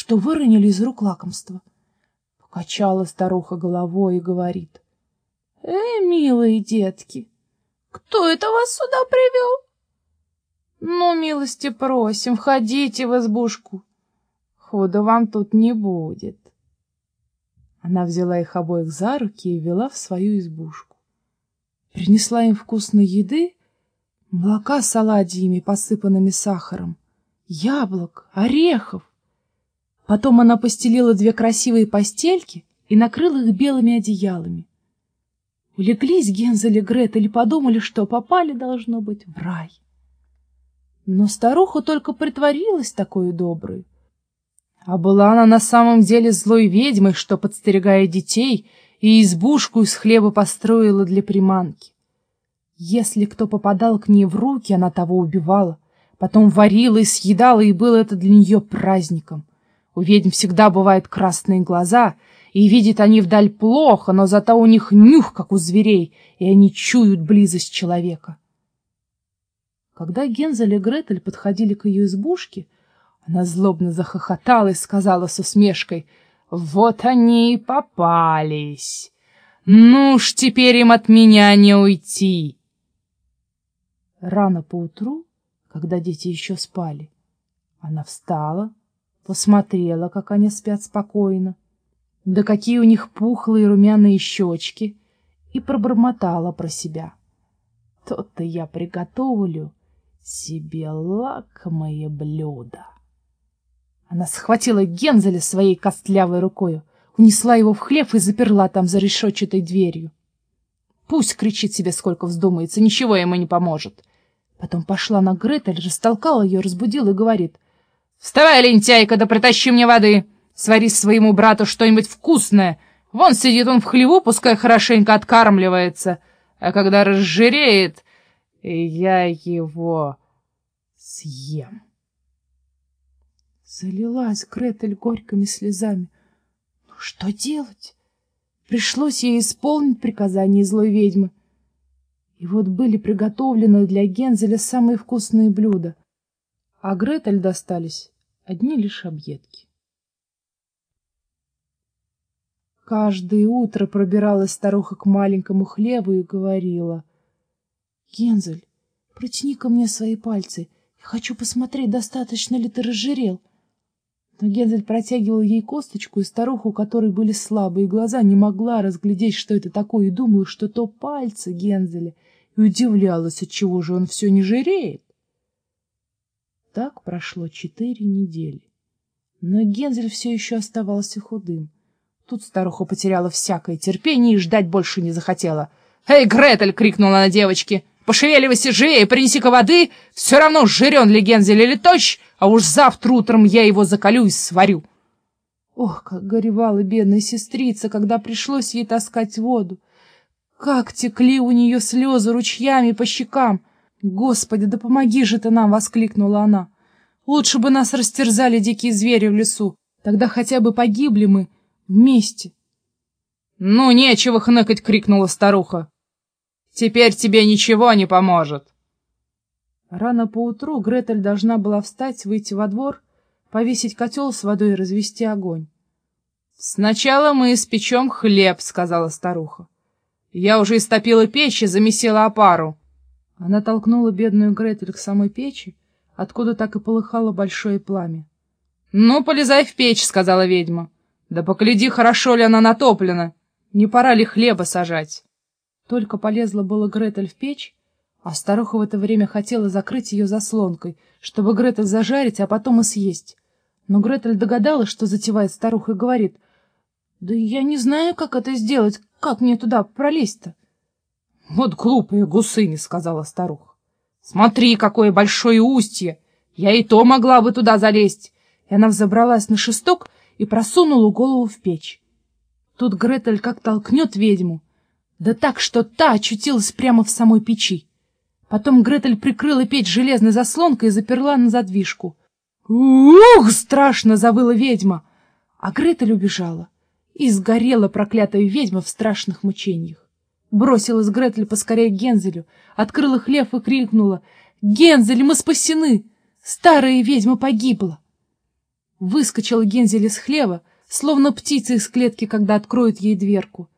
что выронили из рук лакомство. Покачала старуха головой и говорит. — Э, милые детки, кто это вас сюда привел? — Ну, милости просим, входите в избушку. Худо вам тут не будет. Она взяла их обоих за руки и вела в свою избушку. Принесла им вкусной еды, молока с оладьями, посыпанными сахаром, яблок, орехов. Потом она постелила две красивые постельки и накрыла их белыми одеялами. Улеглись Гензель и Гретель и подумали, что попали, должно быть, в рай. Но старуха только притворилась такой доброй. А была она на самом деле злой ведьмой, что, подстерегая детей, и избушку из хлеба построила для приманки. Если кто попадал к ней в руки, она того убивала, потом варила и съедала, и было это для нее праздником. У ведьм всегда бывают красные глаза, и видят они вдаль плохо, но зато у них нюх, как у зверей, и они чуют близость человека. Когда Гензель и Гретель подходили к ее избушке, она злобно захохотала и сказала с усмешкой, «Вот они и попались! Ну ж, теперь им от меня не уйти!» Рано поутру, когда дети еще спали, она встала, посмотрела, как они спят спокойно, да какие у них пухлые румяные щечки, и пробормотала про себя. То-то я приготовлю себе лакомое блюдо. Она схватила Гензеля своей костлявой рукою, унесла его в хлев и заперла там за решетчатой дверью. Пусть кричит себе, сколько вздумается, ничего ему не поможет. Потом пошла на Гретель, растолкала ее, разбудила и говорит. — Вставай, лентяйка, да притащи мне воды. Свари своему брату что-нибудь вкусное. Вон сидит он в хлеву, пускай хорошенько откармливается. А когда разжиреет, я его съем. Залилась Гретель горькими слезами. Ну что делать? Пришлось ей исполнить приказание злой ведьмы. И вот были приготовлены для Гензеля самые вкусные блюда, а Гретель достались одни лишь объедки. Каждое утро пробиралась старуха к маленькому хлебу и говорила, «Гензель, протяни ко мне свои пальцы, я хочу посмотреть, достаточно ли ты разжирел». Но Гензель протягивал ей косточку, и старуха, у которой были слабые глаза, не могла разглядеть, что это такое, и думала, что то пальцы Гензеля, и удивлялась, отчего же он все не жиреет. Так прошло четыре недели. Но Гензель все еще оставался худым. Тут старуха потеряла всякое терпение и ждать больше не захотела. «Эй, Гретель!» — крикнула на девочке. «Пошевеливайся живее, принеси-ка воды! Все равно жирен ли Гензель или тощ, а уж завтра утром я его закалю и сварю. Ох, как горевала бедная сестрица, когда пришлось ей таскать воду. Как текли у нее слезы ручьями по щекам. «Господи, да помоги же ты нам!» — воскликнула она. «Лучше бы нас растерзали дикие звери в лесу. Тогда хотя бы погибли мы вместе». «Ну, нечего хныкать!» — крикнула старуха. «Теперь тебе ничего не поможет!» Рано поутру Гретель должна была встать, выйти во двор, повесить котел с водой и развести огонь. — Сначала мы испечем хлеб, — сказала старуха. — Я уже истопила печь и замесила опару. Она толкнула бедную Гретель к самой печи, откуда так и полыхало большое пламя. — Ну, полезай в печь, — сказала ведьма. — Да погляди, хорошо ли она натоплена. Не пора ли хлеба сажать? Только полезла было Гретель в печь, а старуха в это время хотела закрыть ее заслонкой, чтобы Гретель зажарить, а потом и съесть. Но Гретель догадалась, что затевает старуха, и говорит, «Да я не знаю, как это сделать, как мне туда пролезть-то?» «Вот глупая гусыня», — сказала старуха. «Смотри, какое большое устье! Я и то могла бы туда залезть!» И она взобралась на шесток и просунула голову в печь. Тут Гретель как толкнет ведьму, да так, что та очутилась прямо в самой печи. Потом Гретель прикрыла печь железной заслонкой и заперла на задвижку. «Ух!» — страшно завыла ведьма. А Гретель убежала. И сгорела проклятая ведьма в страшных мучениях. Бросилась Гретель поскорее к Гензелю, открыла хлев и крикнула. «Гензель, мы спасены! Старая ведьма погибла!» Выскочила Гензель из хлева, словно птица из клетки, когда откроют ей дверку.